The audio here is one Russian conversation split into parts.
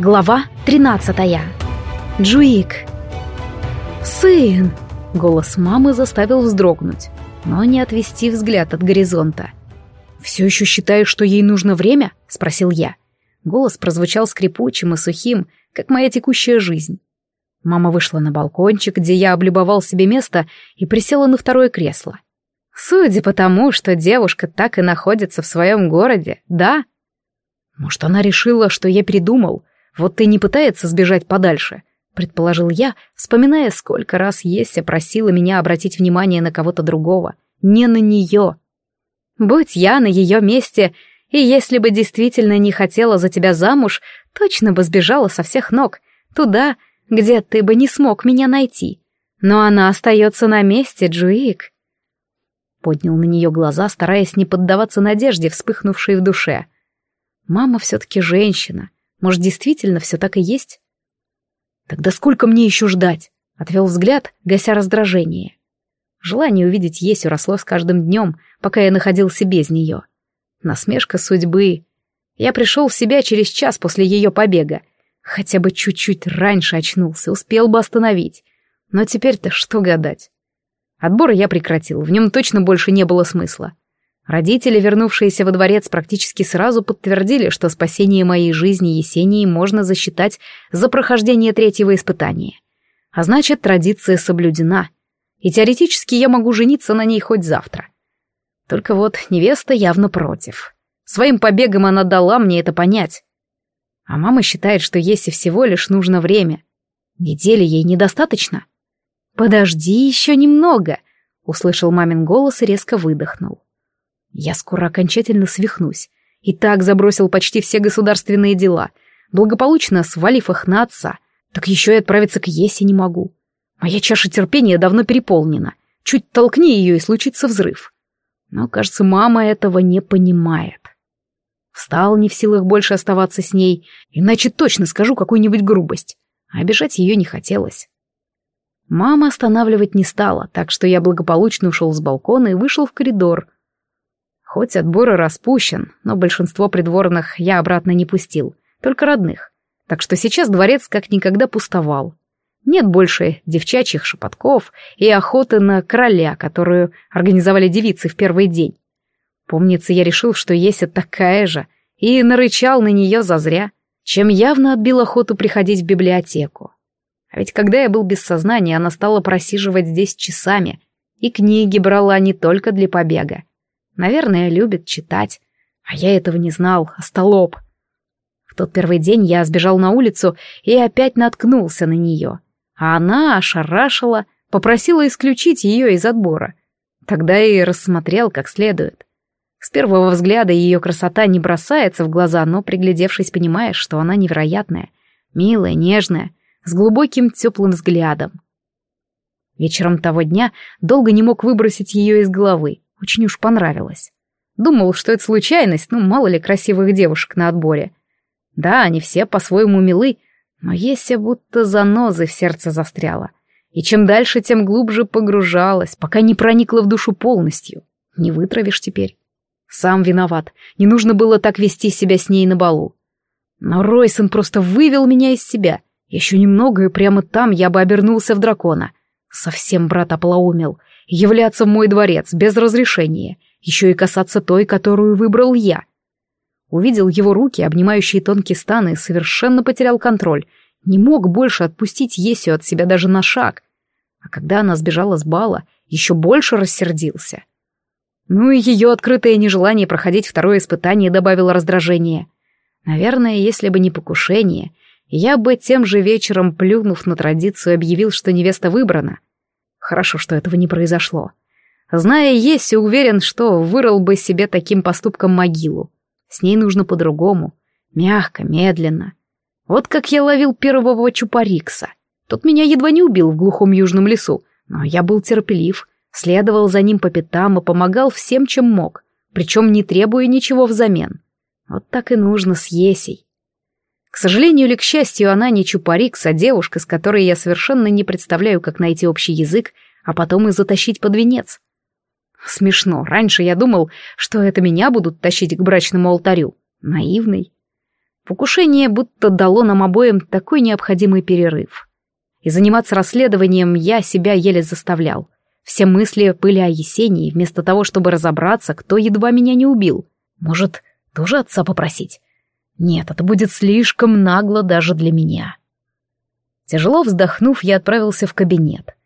Глава 13. Джуик. «Сын!» — голос мамы заставил вздрогнуть, но не отвести взгляд от горизонта. «Все еще считаешь, что ей нужно время?» — спросил я. Голос прозвучал скрипучим и сухим, как моя текущая жизнь. Мама вышла на балкончик, где я облюбовал себе место и присела на второе кресло. Судя по тому, что девушка так и находится в своем городе, да? Может, она решила, что я передумал — вот и не пытается сбежать подальше, предположил я, вспоминая, сколько раз Еся просила меня обратить внимание на кого-то другого, не на нее. Будь я на ее месте, и если бы действительно не хотела за тебя замуж, точно бы сбежала со всех ног, туда, где ты бы не смог меня найти. Но она остается на месте, Джуик. Поднял на нее глаза, стараясь не поддаваться надежде, вспыхнувшей в душе. Мама все-таки женщина, может, действительно все так и есть? Тогда сколько мне еще ждать? Отвел взгляд, гася раздражение. Желание увидеть Есю росло с каждым днем, пока я находился без нее. Насмешка судьбы. Я пришел в себя через час после ее побега. Хотя бы чуть-чуть раньше очнулся, успел бы остановить. Но теперь-то что гадать? Отбор я прекратил, в нем точно больше не было смысла. Родители, вернувшиеся во дворец, практически сразу подтвердили, что спасение моей жизни Есении можно засчитать за прохождение третьего испытания. А значит, традиция соблюдена. И теоретически я могу жениться на ней хоть завтра. Только вот невеста явно против. Своим побегом она дала мне это понять. А мама считает, что Есе всего лишь нужно время. Недели ей недостаточно. «Подожди еще немного», — услышал мамин голос и резко выдохнул. Я скоро окончательно свихнусь. И так забросил почти все государственные дела, благополучно свалив их на отца. Так еще и отправиться к Есе не могу. Моя чаша терпения давно переполнена. Чуть толкни ее, и случится взрыв. Но, кажется, мама этого не понимает. Встал не в силах больше оставаться с ней, иначе точно скажу какую-нибудь грубость. А обижать ее не хотелось. Мама останавливать не стала, так что я благополучно ушел с балкона и вышел в коридор, Хоть отбор и распущен, но большинство придворных я обратно не пустил, только родных. Так что сейчас дворец как никогда пустовал. Нет больше девчачьих шепотков и охоты на короля, которую организовали девицы в первый день. Помнится, я решил, что Еся такая же, и нарычал на нее зазря, чем явно отбил охоту приходить в библиотеку. А ведь когда я был без сознания, она стала просиживать здесь часами, и книги брала не только для побега, Наверное, любит читать. А я этого не знал, остолоп. В тот первый день я сбежал на улицу и опять наткнулся на нее. А она ошарашила, попросила исключить ее из отбора. Тогда и рассмотрел как следует. С первого взгляда ее красота не бросается в глаза, но, приглядевшись, понимаешь, что она невероятная, милая, нежная, с глубоким теплым взглядом. Вечером того дня долго не мог выбросить ее из головы. Очень уж понравилось. Думал, что это случайность, ну, мало ли красивых девушек на отборе. Да, они все по-своему милы, но Еся будто занозы в сердце застряла. И чем дальше, тем глубже погружалась, пока не проникла в душу полностью. Не вытравишь теперь. Сам виноват. Не нужно было так вести себя с ней на балу. Но Ройсон просто вывел меня из себя. Еще немного, и прямо там я бы обернулся в дракона. Совсем брат оплоумел являться в мой дворец без разрешения, еще и касаться той, которую выбрал я. Увидел его руки, обнимающие тонкие станы, и совершенно потерял контроль. Не мог больше отпустить Есю от себя даже на шаг. А когда она сбежала с бала, еще больше рассердился. Ну и ее открытое нежелание проходить второе испытание добавило раздражение. Наверное, если бы не покушение, я бы тем же вечером, плюнув на традицию, объявил, что невеста выбрана. Хорошо, что этого не произошло. Зная Еси, уверен, что вырыл бы себе таким поступком могилу. С ней нужно по-другому. Мягко, медленно. Вот как я ловил первого чупарикса. Тот меня едва не убил в глухом южном лесу, но я был терпелив, следовал за ним по пятам и помогал всем, чем мог, причем не требуя ничего взамен. Вот так и нужно с Есей. К сожалению или к счастью, она не Чупарикс, а девушка, с которой я совершенно не представляю, как найти общий язык, а потом и затащить под венец. Смешно. Раньше я думал, что это меня будут тащить к брачному алтарю. Наивный. Покушение будто дало нам обоим такой необходимый перерыв. И заниматься расследованием я себя еле заставлял. Все мысли были о Есении, вместо того, чтобы разобраться, кто едва меня не убил. Может, тоже отца попросить? Нет, это будет слишком нагло даже для меня. Тяжело вздохнув, я отправился в кабинет.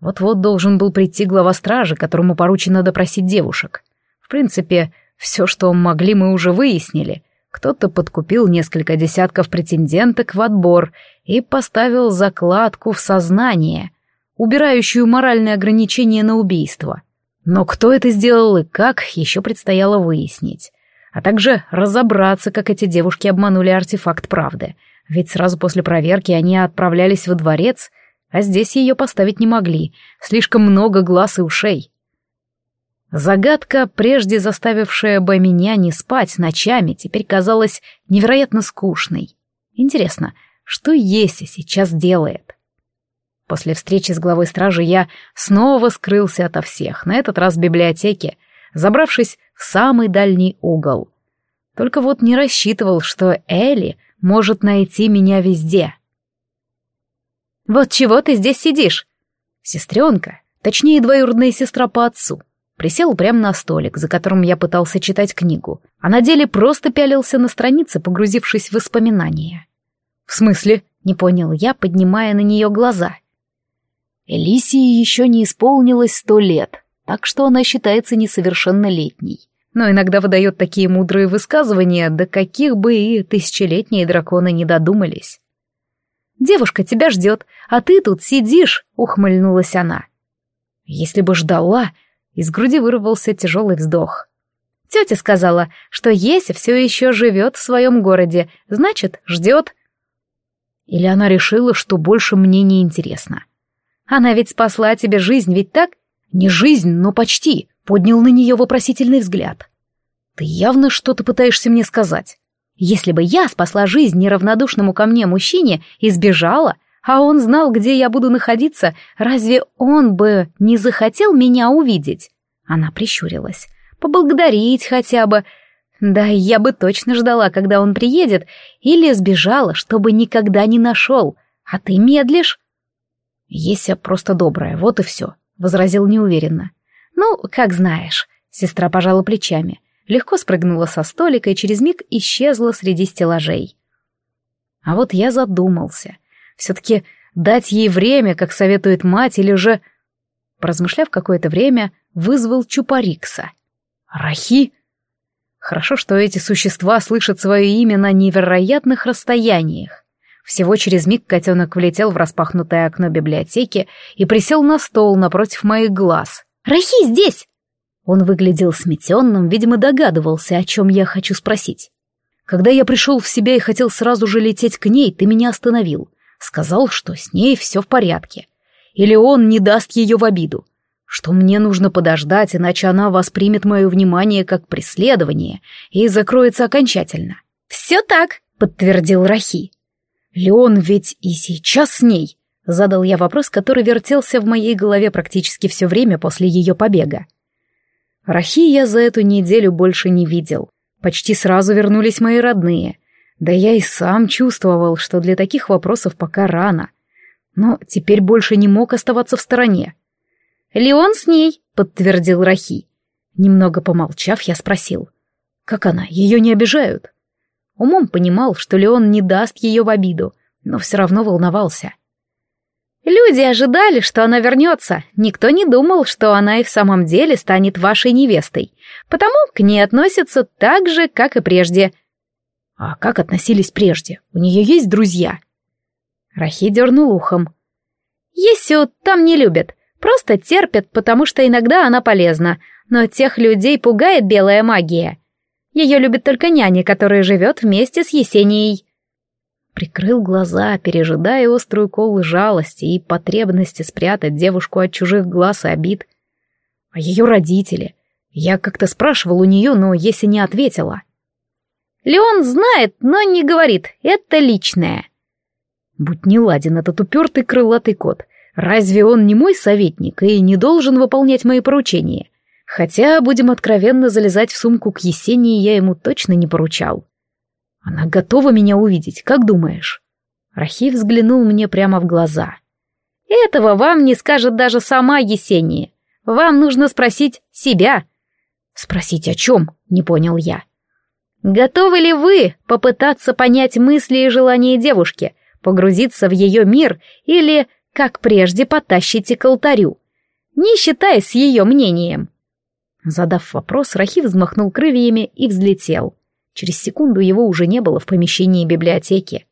Вот-вот должен был прийти глава стражи, которому поручено допросить девушек. В принципе, все, что могли, мы уже выяснили. Кто-то подкупил несколько десятков претенденток в отбор и поставил закладку в сознание, убирающую моральные ограничения на убийство. Но кто это сделал и как, еще предстояло выяснить. А также разобраться, как эти девушки обманули артефакт правды. Ведь сразу после проверки они отправлялись во дворец, а здесь ее поставить не могли. Слишком много глаз и ушей. Загадка, прежде заставившая бы меня не спать ночами, теперь казалась невероятно скучной. Интересно, что Еся сейчас делает? После встречи с главой стражи я снова скрылся ото всех, на этот раз в библиотеке, забравшись в самый дальний угол. Только вот не рассчитывал, что Элли может найти меня везде. «Вот чего ты здесь сидишь?» Сестренка, точнее двоюродная сестра по отцу — Присел прямо на столик, за которым я пытался читать книгу, а на деле просто пялился на страницы, погрузившись в воспоминания. «В смысле?» — не понял я, поднимая на нее глаза. Элисии еще не исполнилось сто лет, так что она считается несовершеннолетней. Но иногда выдает такие мудрые высказывания, до каких бы и тысячелетние драконы не додумались. «Девушка тебя ждет, а ты тут сидишь», — ухмыльнулась она. «Если бы ждала, из груди вырвался тяжелый вздох. Тетя сказала, что Еся все еще живет в своем городе, значит, ждет. Или она решила, что больше мне не интересно. Она ведь спасла тебе жизнь, ведь так? Не жизнь, но почти. Поднял на нее вопросительный взгляд. Ты явно что-то пытаешься мне сказать. Если бы я спасла жизнь неравнодушному ко мне мужчине и сбежала, а он знал, где я буду находиться, разве он бы не захотел меня увидеть? Она прищурилась. Поблагодарить хотя бы. Да, я бы точно ждала, когда он приедет, или сбежала, чтобы никогда не нашел. А ты медлишь? Еся просто добрая, вот и все, — возразил неуверенно. Ну, как знаешь. Сестра пожала плечами, легко спрыгнула со столика и через миг исчезла среди стеллажей. А вот я задумался — все-таки дать ей время, как советует мать, или же... Поразмышляв какое-то время, вызвал Чупарикса. Рахи? Хорошо, что эти существа слышат свое имя на невероятных расстояниях. Всего через миг котенок влетел в распахнутое окно библиотеки и присел на стол напротив моих глаз. «Рахи здесь!» Он выглядел сметенным, видимо, догадывался, о чем я хочу спросить. Когда я пришел в себя и хотел сразу же лететь к ней, ты меня остановил. Сказал, что с ней все в порядке. Или он не даст ее в обиду. Что мне нужно подождать, иначе она воспримет мое внимание как преследование и закроется окончательно. «Все так», — подтвердил Рахи. «Леон ведь и сейчас с ней», — задал я вопрос, который вертелся в моей голове практически все время после ее побега. Рахи я за эту неделю больше не видел. Почти сразу вернулись мои родные — да я и сам чувствовал, что для таких вопросов пока рано. Но теперь больше не мог оставаться в стороне. «Леон с ней», — подтвердил Рахи. Немного помолчав, я спросил. «Как она? Ее не обижают?» Умом понимал, что Леон не даст ее в обиду, но все равно волновался. «Люди ожидали, что она вернется. Никто не думал, что она и в самом деле станет вашей невестой. Потому к ней относятся так же, как и прежде», а как относились прежде? У нее есть друзья? Рахи дернул ухом. Есю там не любят. Просто терпят, потому что иногда она полезна. Но тех людей пугает белая магия. Ее любит только няня, которая живет вместе с Есенией. Прикрыл глаза, пережидая острую колы жалости и потребности спрятать девушку от чужих глаз и обид. А ее родители? Я как-то спрашивал у нее, но Еся не ответила. — Леон знает, но не говорит. Это личное. Будь не ладен этот упертый крылатый кот. Разве он не мой советник и не должен выполнять мои поручения? Хотя, будем откровенно залезать в сумку к Есении, я ему точно не поручал. Она готова меня увидеть, как думаешь? Рахи взглянул мне прямо в глаза. Этого вам не скажет даже сама Есения. Вам нужно спросить себя. Спросить о чем? Не понял я. Готовы ли вы попытаться понять мысли и желания девушки, погрузиться в ее мир или, как прежде, потащите к алтарю, не считаясь с ее мнением? Задав вопрос, Рахи взмахнул крыльями и взлетел. Через секунду его уже не было в помещении библиотеки.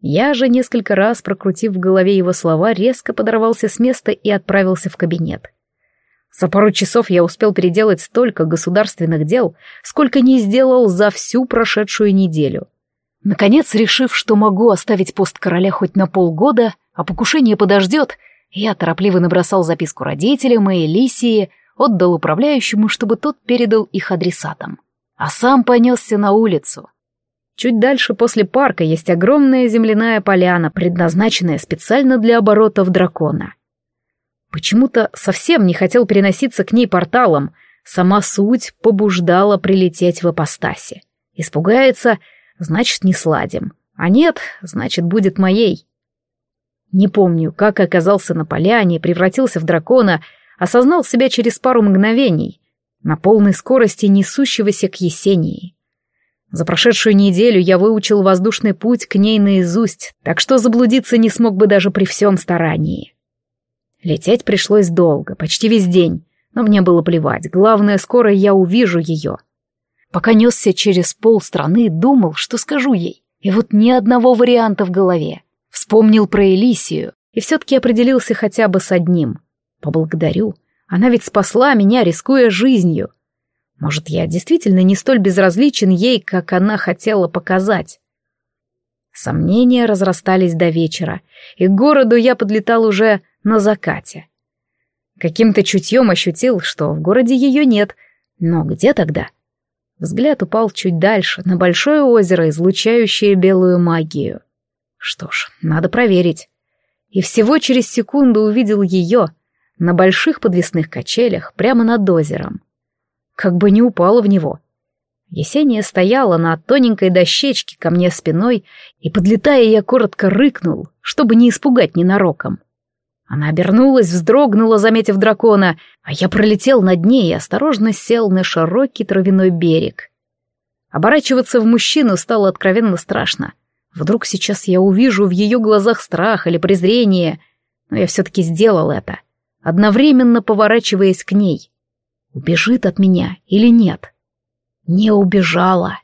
Я же, несколько раз прокрутив в голове его слова, резко подорвался с места и отправился в кабинет. За пару часов я успел переделать столько государственных дел, сколько не сделал за всю прошедшую неделю. Наконец, решив, что могу оставить пост короля хоть на полгода, а покушение подождет, я торопливо набросал записку родителям и Элисии, отдал управляющему, чтобы тот передал их адресатам. А сам понесся на улицу. Чуть дальше после парка есть огромная земляная поляна, предназначенная специально для оборотов дракона. Почему-то совсем не хотел переноситься к ней порталом, сама суть побуждала прилететь в апостасе. Испугается, значит, не сладим. А нет, значит, будет моей. Не помню, как оказался на поляне, превратился в дракона, осознал себя через пару мгновений, на полной скорости несущегося к Есении. За прошедшую неделю я выучил воздушный путь к ней наизусть, так что заблудиться не смог бы даже при всем старании. Лететь пришлось долго, почти весь день, но мне было плевать, главное, скоро я увижу ее. Пока несся через полстраны, думал, что скажу ей, и вот ни одного варианта в голове. Вспомнил про Элисию и все-таки определился хотя бы с одним. Поблагодарю, она ведь спасла меня, рискуя жизнью. Может, я действительно не столь безразличен ей, как она хотела показать. Сомнения разрастались до вечера, и к городу я подлетал уже на закате. Каким-то чутьем ощутил, что в городе ее нет, но где тогда? Взгляд упал чуть дальше, на большое озеро, излучающее белую магию. Что ж, надо проверить. И всего через секунду увидел ее на больших подвесных качелях прямо над озером. Как бы не упала в него. Есения стояла на тоненькой дощечке ко мне спиной, и, подлетая, я коротко рыкнул, чтобы не испугать ненароком. Она обернулась, вздрогнула, заметив дракона, а я пролетел над ней и осторожно сел на широкий травяной берег. Оборачиваться в мужчину стало откровенно страшно. Вдруг сейчас я увижу в ее глазах страх или презрение, но я все-таки сделал это, одновременно поворачиваясь к ней. Убежит от меня или нет? Не убежала.